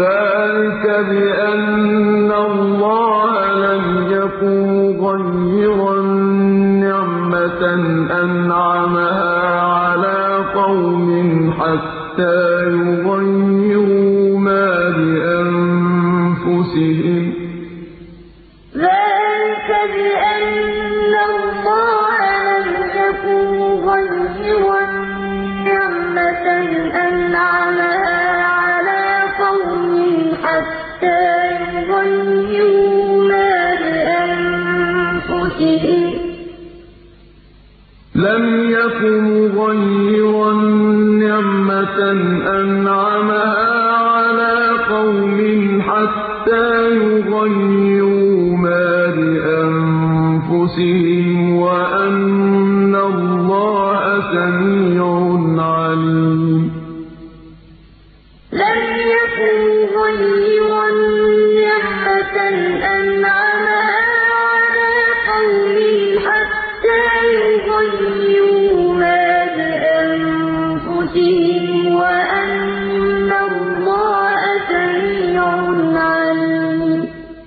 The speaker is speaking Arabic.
ذَٰلِكَ بِأَنَّ اللَّهَ لَمْ يَكُن مُّغَيِّرًا نِّعْمَةً أَنْعَمَهَا عَلَىٰ قَوْمٍ حَتَّىٰ يُغَيِّرُوا مَا بِأَنفُسِهِمْ ۙ. لَمْ يَكُ مُغَيِّرًا نِّعْمَةً أَنْعَمَهَا عَلَىٰ قَوْمٍ حَتَّىٰ يُغَيِّرُوا مَا بِأَنفُسِهِمْ ۙ وَأَنَّ اللَّهَ سَمِيعٌ عَلِيمٌ. لَمْ يَكُ مُغَيِّرًا